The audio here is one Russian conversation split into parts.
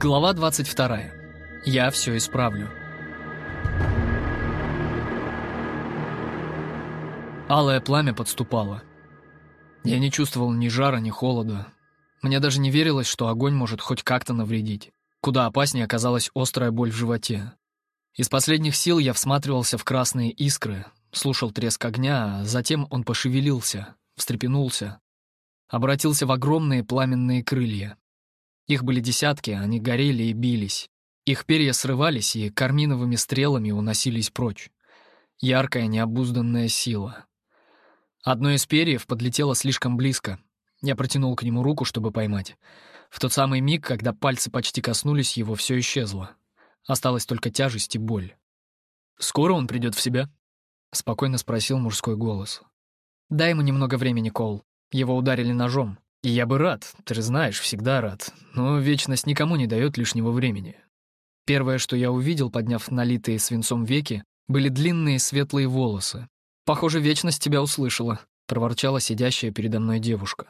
Глава 22. Я все исправлю. Алое пламя подступало. Я не чувствовал ни жара, ни холода. Мне даже не верилось, что огонь может хоть как-то навредить. Куда опаснее оказалась острая боль в животе. Из последних сил я всматривался в красные искры, слушал треск огня, а затем он пошевелился, встрепенулся, обратился в огромные пламенные крылья. Их были десятки, они горели и бились. Их перья срывались и карминовыми стрелами уносились прочь. Яркая, необузданная сила. Одно из перьев подлетело слишком близко. Я протянул к нему руку, чтобы поймать. В тот самый миг, когда пальцы почти коснулись его, все исчезло. Осталась только тяжесть и боль. «Скоро он придет в себя?» — спокойно спросил мужской голос. «Дай ему немного времени, Коул. Его ударили ножом. И я бы рад, ты же знаешь, всегда рад. Но вечность никому не дает лишнего времени. Первое, что я увидел, подняв налитые свинцом веки, были длинные светлые волосы. «Похоже, вечность тебя услышала», — проворчала сидящая передо мной девушка.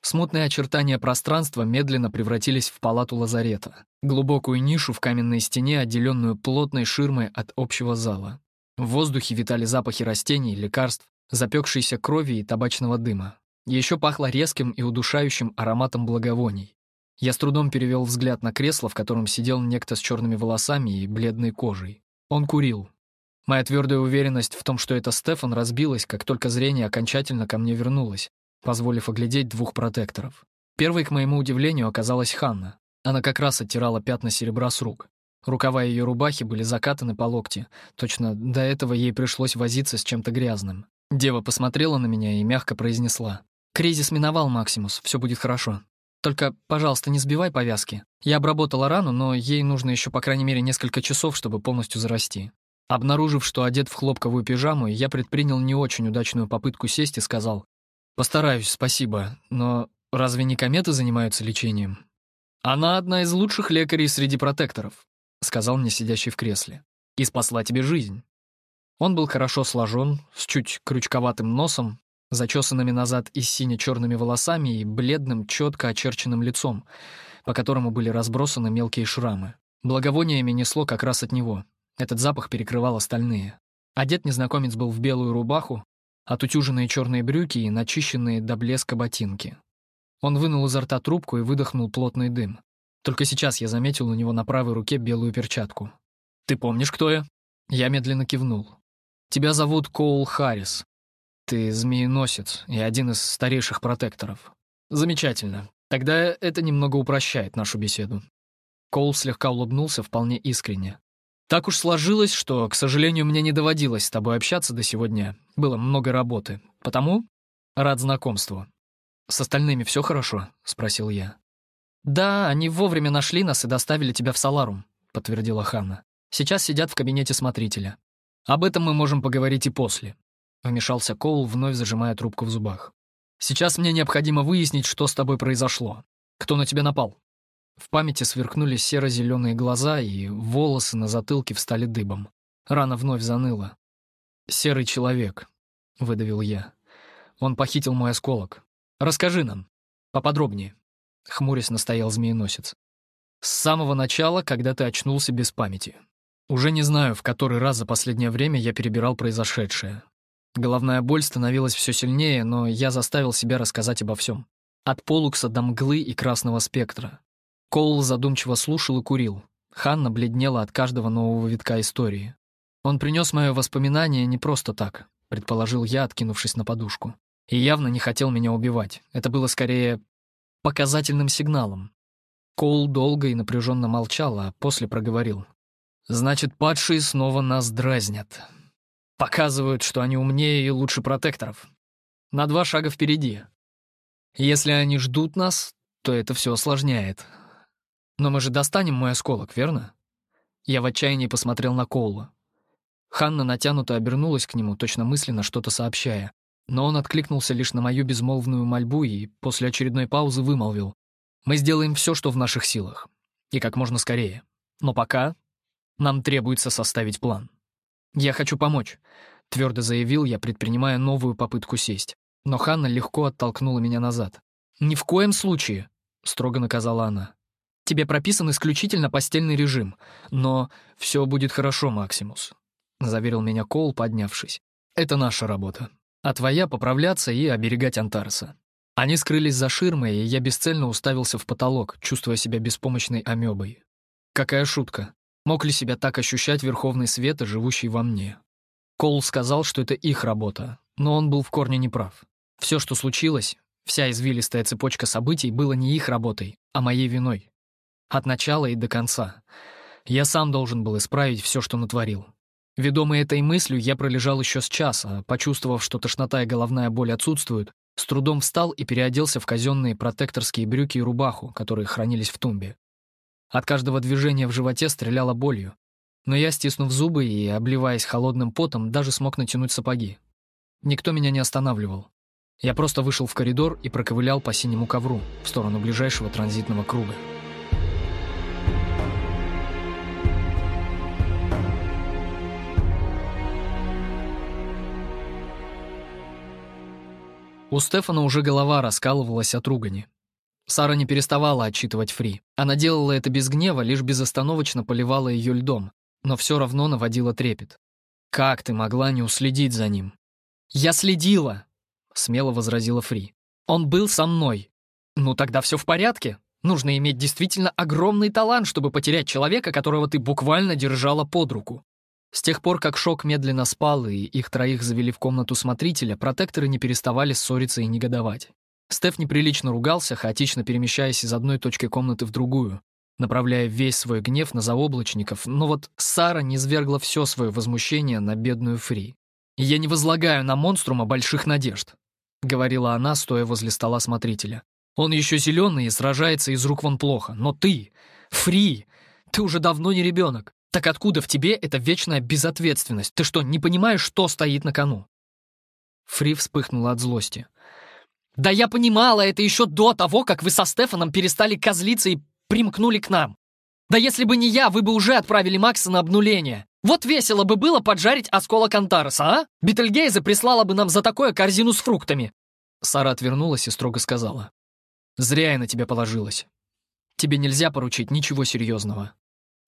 Смутные очертания пространства медленно превратились в палату лазарета, глубокую нишу в каменной стене, отделенную плотной ширмой от общего зала. В воздухе витали запахи растений, лекарств, запекшейся крови и табачного дыма. Еще пахло резким и удушающим ароматом благовоний. Я с трудом перевел взгляд на кресло, в котором сидел некто с черными волосами и бледной кожей. Он курил. Моя твердая уверенность в том, что это Стефан, разбилась, как только зрение окончательно ко мне вернулось, позволив оглядеть двух протекторов. Первой, к моему удивлению, оказалась Ханна. Она как раз оттирала пятна серебра с рук. Рукава ее рубахи были закатаны по локти. Точно до этого ей пришлось возиться с чем-то грязным. Дева посмотрела на меня и мягко произнесла. Кризис миновал, Максимус, все будет хорошо. Только, пожалуйста, не сбивай повязки. Я обработала рану, но ей нужно еще по крайней мере несколько часов, чтобы полностью зарасти. Обнаружив, что одет в хлопковую пижаму, я предпринял не очень удачную попытку сесть и сказал, «Постараюсь, спасибо, но разве не кометы занимаются лечением?» «Она одна из лучших лекарей среди протекторов», — сказал мне сидящий в кресле, «и спасла тебе жизнь». Он был хорошо сложен, с чуть крючковатым носом, зачесанными назад и сине-черными волосами и бледным, четко очерченным лицом, по которому были разбросаны мелкие шрамы. Благовониями несло как раз от него. Этот запах перекрывал остальные. Одет незнакомец был в белую рубаху, отутюженные черные брюки и начищенные до блеска ботинки. Он вынул изо рта трубку и выдохнул плотный дым. Только сейчас я заметил у него на правой руке белую перчатку. «Ты помнишь, кто я?» Я медленно кивнул. «Тебя зовут Коул Харрис. Ты змееносец и один из старейших протекторов. Замечательно. Тогда это немного упрощает нашу беседу. Коул слегка улыбнулся вполне искренне. Так уж сложилось, что, к сожалению, мне не доводилось с тобой общаться до сегодня. Было много работы. Потому рад знакомству. С остальными все хорошо? спросил я. Да, они вовремя нашли нас и доставили тебя в Саларум, подтвердила Ханна. Сейчас сидят в кабинете смотрителя. Об этом мы можем поговорить и после. Вмешался Коул, вновь зажимая трубку в зубах. «Сейчас мне необходимо выяснить, что с тобой произошло. Кто на тебя напал?» В памяти сверкнули серо-зеленые глаза, и волосы на затылке встали дыбом. Рана вновь заныла. «Серый человек», — выдавил я. «Он похитил мой осколок. Расскажи нам. Поподробнее», — хмурясь настоял змееносец. «С самого начала, когда ты очнулся без памяти. Уже не знаю, в который раз за последнее время я перебирал произошедшее. Головная боль становилась все сильнее, но я заставил себя рассказать обо всем. От полукса до мглы и красного спектра. Коул задумчиво слушал и курил. Ханна бледнела от каждого нового витка истории. «Он принес мое воспоминание не просто так», — предположил я, откинувшись на подушку. И явно не хотел меня убивать. Это было скорее показательным сигналом. Коул долго и напряженно молчал, а после проговорил. «Значит, падшие снова нас дразнят. Показывают, что они умнее и лучше протекторов. На два шага впереди. Если они ждут нас, то это все осложняет. Но мы же достанем мой осколок, верно? Я в отчаянии посмотрел на Коула. Ханна натянуто обернулась к нему, точно мысленно что-то сообщая. Но он откликнулся лишь на мою безмолвную мольбу и после очередной паузы вымолвил. «Мы сделаем все, что в наших силах. И как можно скорее. Но пока нам требуется составить план». «Я хочу помочь», — твердо заявил я, предпринимая новую попытку сесть. Но Ханна легко оттолкнула меня назад. «Ни в коем случае», — строго наказала она. Тебе прописан исключительно постельный режим. Но все будет хорошо, Максимус», — заверил меня Коул, поднявшись. «Это наша работа. А твоя — поправляться и оберегать Антарса». Они скрылись за ширмой, и я бесцельно уставился в потолок, чувствуя себя беспомощной амебой. Какая шутка. Мог ли себя так ощущать Верховный Свет, живущий во мне? Коул сказал, что это их работа, но он был в корне неправ. Все, что случилось, вся извилистая цепочка событий было не их работой, а моей виной. От начала и до конца. Я сам должен был исправить все, что натворил. Ведомый этой мыслью, я пролежал еще с часа, почувствовав, что тошнота и головная боль отсутствуют, с трудом встал и переоделся в казенные протекторские брюки и рубаху, которые хранились в тумбе. От каждого движения в животе стреляло болью, но я, стиснув зубы и обливаясь холодным потом, даже смог натянуть сапоги. Никто меня не останавливал. Я просто вышел в коридор и проковылял по синему ковру в сторону ближайшего транзитного круга. У Стефана уже голова раскалывалась от ругани. Сара не переставала отчитывать Фри. Она делала это без гнева, лишь безостановочно поливала ее льдом, но все равно наводила трепет. «Как ты могла не уследить за ним?» «Я следила!» — смело возразила Фри. «Он был со мной!» «Ну тогда все в порядке. Нужно иметь действительно огромный талант, чтобы потерять человека, которого ты буквально держала под руку. С тех пор, как Шок медленно спал и их троих завели в комнату смотрителя, протекторы не переставали ссориться и негодовать. Стеф неприлично ругался, хаотично перемещаясь из одной точки комнаты в другую, направляя весь свой гнев на заоблачников, но вот Сара низвергла все свое возмущение на бедную Фри. «Я не возлагаю на монструма больших надежд», — говорила она, стоя возле стола смотрителя. «Он еще зеленый и сражается из рук вон плохо, но ты, Фри, ты уже давно не ребенок. Так откуда в тебе эта вечная безответственность? Ты что, не понимаешь, что стоит на кону?» Фри вспыхнула от злости. «Да я понимала это еще до того, как вы со Стефаном перестали козлиться и примкнули к нам. Да если бы не я, вы бы уже отправили Макса на обнуление. Вот весело бы было поджарить осколок Антареса, а? Бетельгейзе прислала бы нам за такое корзину с фруктами». Сара отвернулась и строго сказала. «Зря я на тебя положилась. Тебе нельзя поручить ничего серьезного.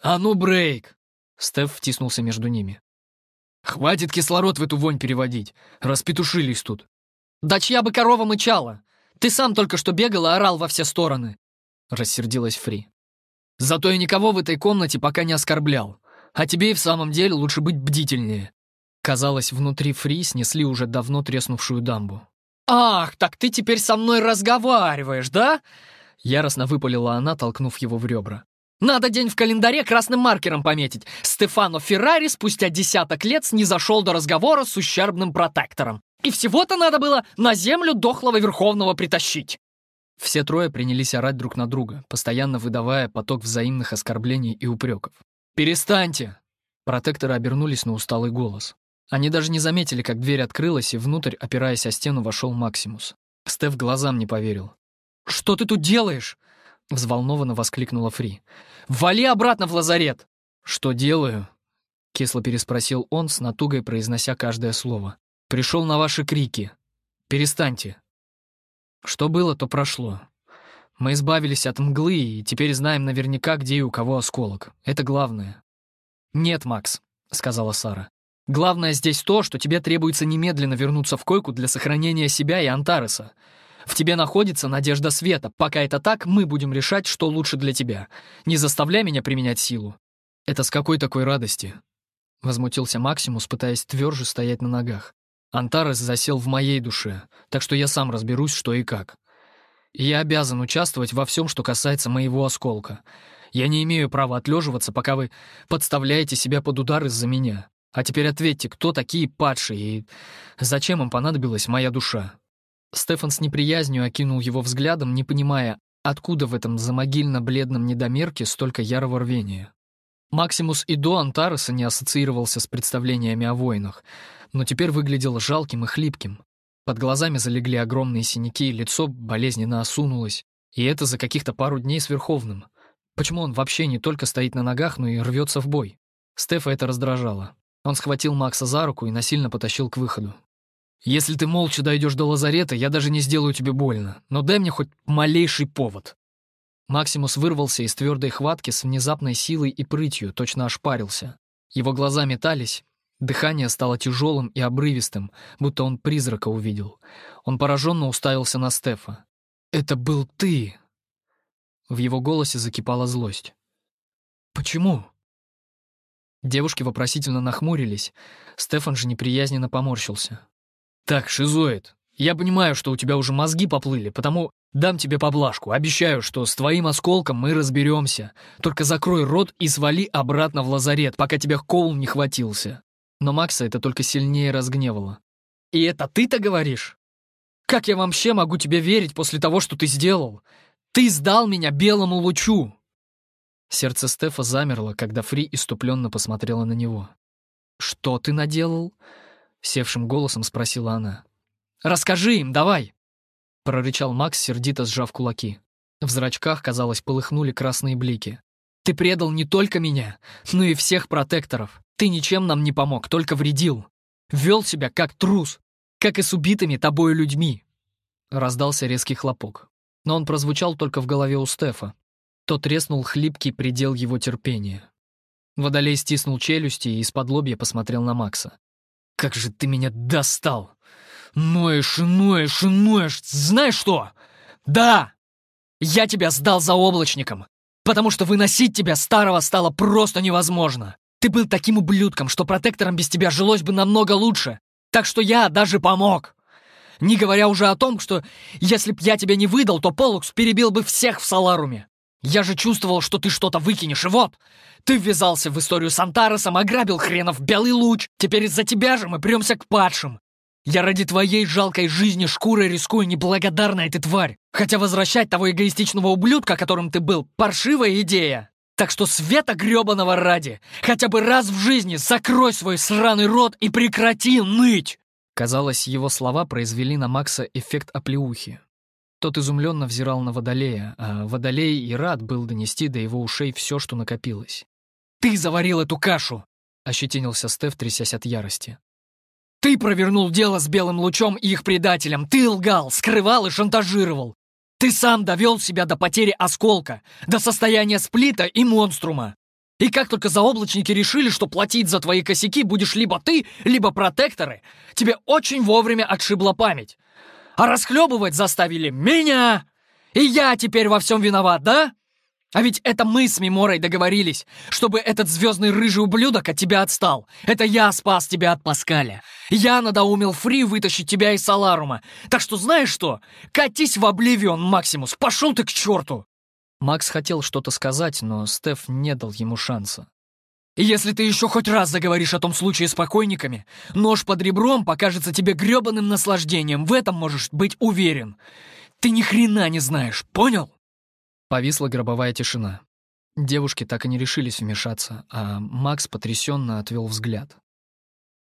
«А ну, Брейк!» Стеф втиснулся между ними. «Хватит кислород в эту вонь переводить. Распетушились тут». «Да чья бы корова мычала? Ты сам только что бегал и орал во все стороны!» Рассердилась Фри. «Зато я никого в этой комнате пока не оскорблял. А тебе и в самом деле лучше быть бдительнее». Казалось, внутри Фри снесли уже давно треснувшую дамбу. «Ах, так ты теперь со мной разговариваешь, да?» Яростно выпалила она, толкнув его в ребра. Надо день в календаре красным маркером пометить. Стефано Феррари спустя десяток лет снизошел до разговора с ущербным протектором. И всего-то надо было на землю дохлого Верховного притащить. Все трое принялись орать друг на друга, постоянно выдавая поток взаимных оскорблений и упреков. «Перестаньте!» Протекторы обернулись на усталый голос. Они даже не заметили, как дверь открылась, и внутрь, опираясь о стену, вошел Максимус. Стеф глазам не поверил. «Что ты тут делаешь?» — взволнованно воскликнула Фри. «Вали обратно в лазарет!» «Что делаю?» — кисло переспросил он, с натугой произнося каждое слово. «Пришел на ваши крики. Перестаньте». Что было, то прошло. Мы избавились от мглы и теперь знаем наверняка, где и у кого осколок. Это главное. «Нет, Макс», — сказала Сара. «Главное здесь то, что тебе требуется немедленно вернуться в койку для сохранения себя и Антареса. В тебе находится надежда света. Пока это так, мы будем решать, что лучше для тебя. Не заставляй меня применять силу». «Это с какой такой радости?» Возмутился Максимус, пытаясь тверже стоять на ногах. «Антарес засел в моей душе, так что я сам разберусь, что и как. И я обязан участвовать во всем, что касается моего осколка. Я не имею права отлеживаться, пока вы подставляете себя под удар из-за меня. А теперь ответьте, кто такие падшие и зачем им понадобилась моя душа?» Стефан с неприязнью окинул его взглядом, не понимая, откуда в этом замогильно-бледном недомерке столько ярого рвения. Максимус и до Антареса не ассоциировался с представлениями о войнах, но теперь выглядел жалким и хлипким. Под глазами залегли огромные синяки, лицо болезненно осунулось, и это за каких-то пару дней с Верховным. Почему он вообще не только стоит на ногах, но и рвется в бой? Стефа это раздражало. Он схватил Макса за руку и насильно потащил к выходу. Если ты молча дойдешь до лазарета, я даже не сделаю тебе больно, но дай мне хоть малейший повод». Максимус вырвался из твердой хватки с внезапной силой и прытью, точно ошпарился. Его глаза метались, дыхание стало тяжелым и обрывистым, будто он призрака увидел. Он пораженно уставился на Стефа. «Это был ты!» В его голосе закипала злость. «Почему?» Девушки вопросительно нахмурились. Стефан же неприязненно поморщился. «Так, шизоид, я понимаю, что у тебя уже мозги поплыли, потому дам тебе поблажку. Обещаю, что с твоим осколком мы разберемся. Только закрой рот и свали обратно в лазарет, пока тебя Коул не хватился». Но Макса это только сильнее разгневало. «И это ты-то говоришь? Как я вообще могу тебе верить после того, что ты сделал? Ты сдал меня белому лучу!» Сердце Стефа замерло, когда Фри иступленно посмотрела на него. «Что ты наделал?» — севшим голосом спросила она. «Расскажи им, давай!» — прорычал Макс, сердито сжав кулаки. В зрачках, казалось, полыхнули красные блики. «Ты предал не только меня, но и всех протекторов. Ты ничем нам не помог, только вредил. Вел себя как трус, как и с убитыми тобою людьми!» Раздался резкий хлопок. Но он прозвучал только в голове у Стефа, то треснул хлипкий предел его терпения. Водолей стиснул челюсти и из-под лобья посмотрел на Макса. «Как же ты меня достал! Ноешь ноешь ноешь! Знаешь что? Да! Я тебя сдал за облачником, потому что выносить тебя старого стало просто невозможно. Ты был таким ублюдком, что протектором без тебя жилось бы намного лучше. Так что я даже помог. Не говоря уже о том, что если б я тебя не выдал, то Полукс перебил бы всех в Саларуме. Я же чувствовал, что ты что-то выкинешь, и вот! Ты ввязался в историю с Антаресом, ограбил хренов белый луч. Теперь из-за тебя же мы премся к падшим. Я ради твоей жалкой жизни шкурой рискую неблагодарная ты тварь. Хотя возвращать того эгоистичного ублюдка, которым ты был, паршивая идея. Так что света гребаного ради, хотя бы раз в жизни закрой свой сраный рот и прекрати ныть!» Казалось, его слова произвели на Макса эффект оплеухи. Тот изумленно взирал на Водолея, а Водолей и рад был донести до его ушей все, что накопилось. «Ты заварил эту кашу!» — ощетинился Стеф, трясясь от ярости. «Ты провернул дело с Белым Лучом и их предателем! Ты лгал, скрывал и шантажировал! Ты сам довел себя до потери осколка, до состояния сплита и монструма! И как только заоблачники решили, что платить за твои косяки будешь либо ты, либо протекторы, тебе очень вовремя отшибла память а расхлебывать заставили меня! И я теперь во всем виноват, да? А ведь это мы с Меморой договорились, чтобы этот звездный рыжий ублюдок от тебя отстал. Это я спас тебя от Паскаля. Я надоумил Фри вытащить тебя из Саларума. Так что знаешь что? Катись в Обливион, Максимус. Пошел ты к черту!» Макс хотел что-то сказать, но Стеф не дал ему шанса. Если ты еще хоть раз заговоришь о том случае с покойниками, нож под ребром покажется тебе гребаным наслаждением, в этом можешь быть уверен. Ты ни хрена не знаешь, понял?» Повисла гробовая тишина. Девушки так и не решились вмешаться, а Макс потрясенно отвел взгляд.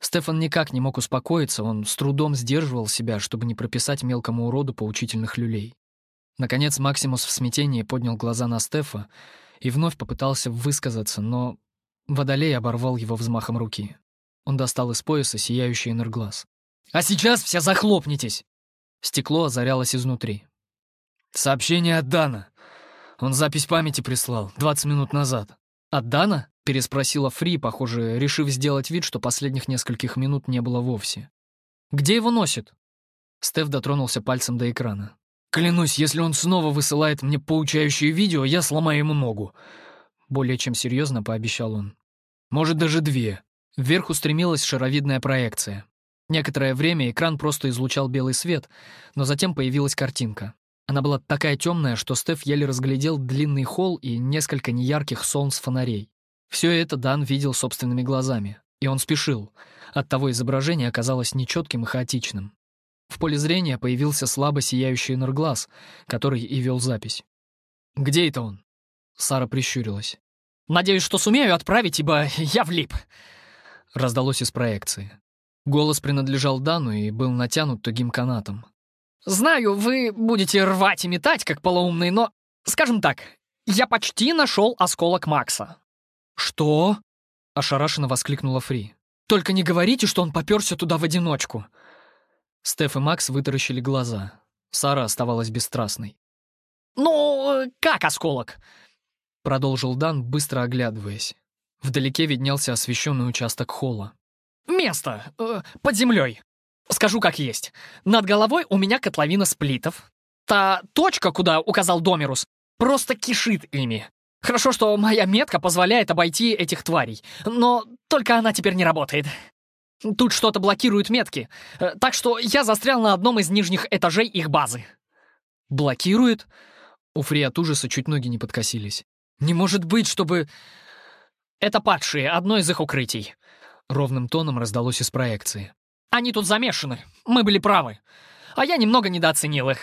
Стефан никак не мог успокоиться, он с трудом сдерживал себя, чтобы не прописать мелкому уроду поучительных люлей. Наконец Максимус в смятении поднял глаза на Стефа и вновь попытался высказаться, но Водолей оборвал его взмахом руки. Он достал из пояса сияющий энерглаз. «А сейчас все захлопнитесь!» Стекло озарялось изнутри. «Сообщение от Дана. Он запись памяти прислал 20 минут назад». «От Дана?» — переспросила Фри, похоже, решив сделать вид, что последних нескольких минут не было вовсе. «Где его носит?» Стеф дотронулся пальцем до экрана. «Клянусь, если он снова высылает мне поучающее видео, я сломаю ему ногу. Более чем серьезно пообещал он. Может, даже две. Вверх устремилась шаровидная проекция. Некоторое время экран просто излучал белый свет, но затем появилась картинка. Она была такая темная, что Стеф еле разглядел длинный холл и несколько неярких солнц-фонарей. Все это Дан видел собственными глазами, и он спешил. Оттого изображение оказалось нечетким и хаотичным. В поле зрения появился слабо сияющий энерглаз, который и вел запись. «Где это он?» Сара прищурилась. «Надеюсь, что сумею отправить, ибо я влип!» Раздалось из проекции. Голос принадлежал Дану и был натянут тугим канатом. «Знаю, вы будете рвать и метать, как полоумный, но, скажем так, я почти нашел осколок Макса». «Что?» — ошарашенно воскликнула Фри. «Только не говорите, что он попёрся туда в одиночку». Стеф и Макс вытаращили глаза. Сара оставалась бесстрастной. «Ну, как осколок?» Продолжил Дан, быстро оглядываясь. Вдалеке виднелся освещенный участок холла. «Место. Э, под землей. Скажу как есть. Над головой у меня котловина сплитов. Та точка, куда указал Домерус, просто кишит ими. Хорошо, что моя метка позволяет обойти этих тварей, но только она теперь не работает. Тут что-то блокирует метки, э, так что я застрял на одном из нижних этажей их базы. «Блокирует?» У Фри от ужаса чуть ноги не подкосились. «Не может быть, чтобы...» «Это падшие, одно из их укрытий», — ровным тоном раздалось из проекции. «Они тут замешаны, мы были правы. А я немного недооценил их.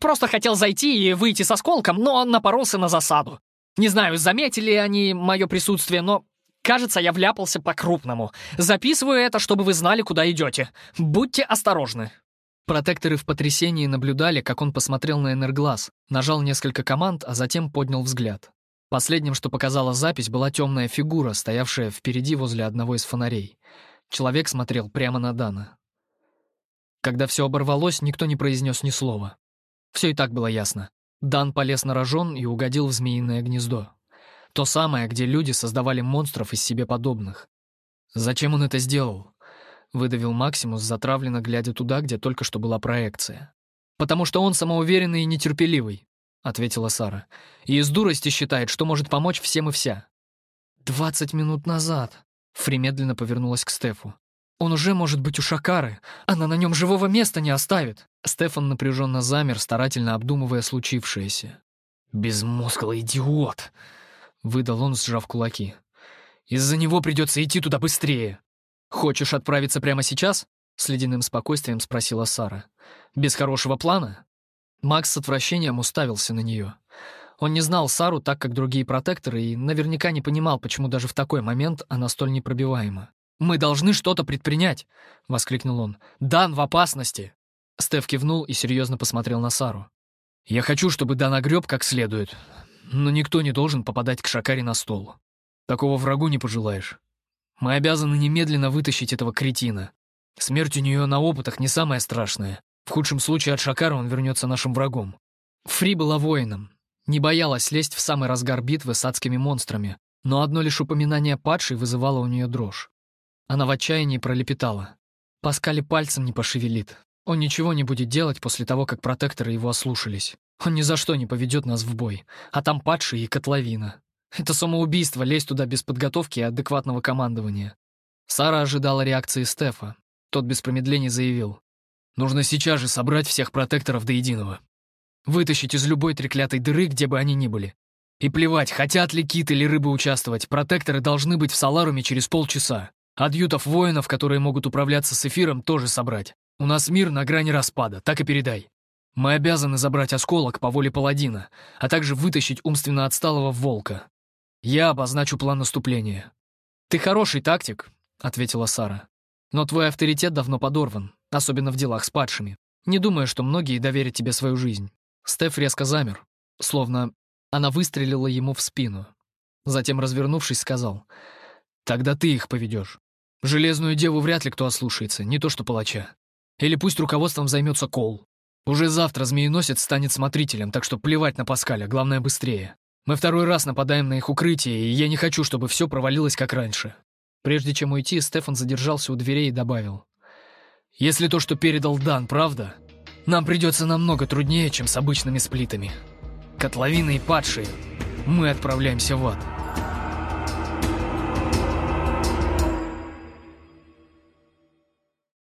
Просто хотел зайти и выйти с осколком, но напоролся на засаду. Не знаю, заметили они мое присутствие, но Кажется, я вляпался по-крупному. Записываю это, чтобы вы знали, куда идете. Будьте осторожны». Протекторы в потрясении наблюдали, как он посмотрел на энерглаз, нажал несколько команд, а затем поднял взгляд. Последним, что показала запись, была темная фигура, стоявшая впереди возле одного из фонарей. Человек смотрел прямо на Дана. Когда все оборвалось, никто не произнес ни слова. Все и так было ясно. Дан полез на рожон и угодил в змеиное гнездо. То самое, где люди создавали монстров из себе подобных. «Зачем он это сделал?» — выдавил Максимус, затравленно глядя туда, где только что была проекция. «Потому что он самоуверенный и нетерпеливый», — ответила Сара. «И из дурости считает, что может помочь всем и вся». «Двадцать минут назад», — Фри медленно повернулась к Стефу. «Он уже может быть у Шакары. Она на нем живого места не оставит». Стефан напряженно замер, старательно обдумывая случившееся. «Безмозглый идиот!» — выдал он, сжав кулаки. «Из-за него придется идти туда быстрее. Хочешь отправиться прямо сейчас?» — с ледяным спокойствием спросила Сара. «Без хорошего плана?» Макс с отвращением уставился на нее. Он не знал Сару так, как другие протекторы, и наверняка не понимал, почему даже в такой момент она столь непробиваема. «Мы должны что-то предпринять!» — воскликнул он. «Дан в опасности!» Стеф кивнул и серьезно посмотрел на Сару. «Я хочу, чтобы Дан огреб как следует, но никто не должен попадать к Шакаре на стол. Такого врагу не пожелаешь. Мы обязаны немедленно вытащить этого кретина. Смерть у нее на опытах не самое страшное. В худшем случае от Шакара он вернется нашим врагом. Фри была воином. Не боялась лезть в самый разгар битвы с адскими монстрами, но одно лишь упоминание падшей вызывало у нее дрожь. Она в отчаянии пролепетала. Паскали пальцем не пошевелит. Он ничего не будет делать после того, как протекторы его ослушались. Он ни за что не поведет нас в бой. А там падшие и котловина. Это самоубийство лезть туда без подготовки и адекватного командования. Сара ожидала реакции Стефа. Тот без промедлений заявил. «Нужно сейчас же собрать всех протекторов до единого. Вытащить из любой треклятой дыры, где бы они ни были. И плевать, хотят ли кит или рыбы участвовать, протекторы должны быть в Саларуме через полчаса. Адъютов воинов, которые могут управляться с эфиром, тоже собрать. У нас мир на грани распада, так и передай. Мы обязаны забрать осколок по воле паладина, а также вытащить умственно отсталого волка. Я обозначу план наступления. Ты хороший тактик, ответила Сара. Но твой авторитет давно подорван, особенно в делах с падшими. Не думаю, что многие доверят тебе свою жизнь. Стеф резко замер, словно она выстрелила ему в спину. Затем, развернувшись, сказал, «Тогда ты их поведешь. Железную деву вряд ли кто ослушается, не то что палача. Или пусть руководством займется Кол. Уже завтра змееносец станет смотрителем, так что плевать на Паскаля, главное быстрее. Мы второй раз нападаем на их укрытие, и я не хочу, чтобы все провалилось как раньше». Прежде чем уйти, Стефан задержался у дверей и добавил. «Если то, что передал Дан, правда, нам придется намного труднее, чем с обычными сплитами. Котловины и падшие, мы отправляемся в ад».